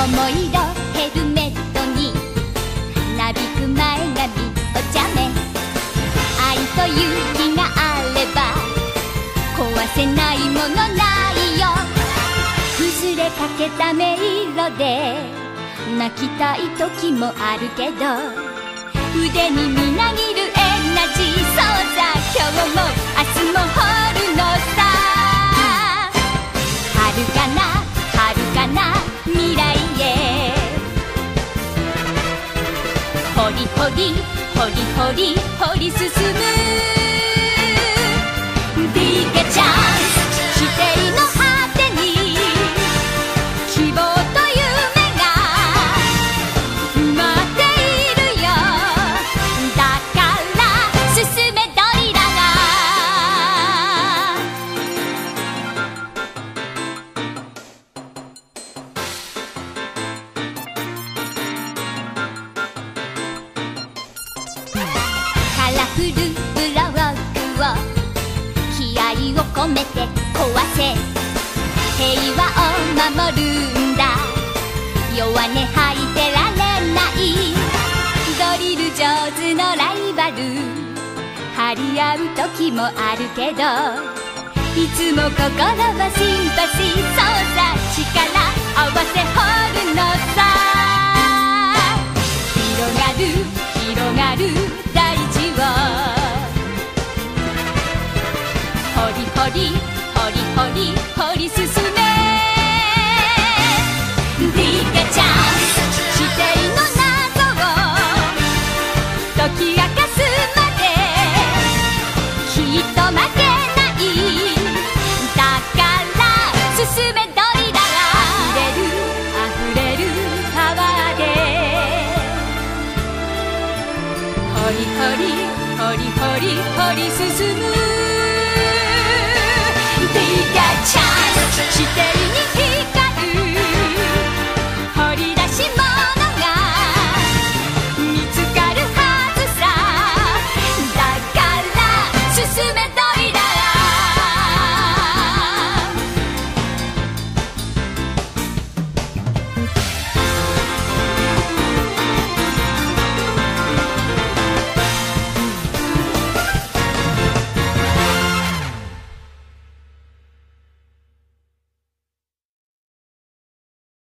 桃色ヘルメットになびく前髪お茶目愛と勇気があれば壊せないものないよ。崩れかけた迷路で泣きたい時もあるけど腕にほりほりほり掘り掘り進フルブロックを気合を込めて壊せ平和を守るんだ弱音吐いてられない。ドリル上手のライバル。張り合う時もあるけどいつも心はシンパシーそうさ力合わせ掘るのさ。広がる広がる。り掘り掘り掘り掘り進め。ディケチャンス地底の謎を解き明かすまで。きっと負けない。だから進めドリラ溢れる溢れるパワーで。掘り掘り掘り掘り掘り進む。be got